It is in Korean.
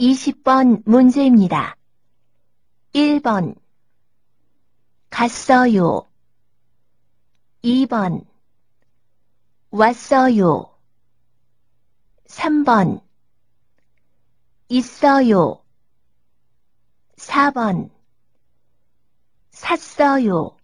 20번 문제입니다. 1번 갔어요. 2번 왔어요. 3번 있어요. 4번 샀어요.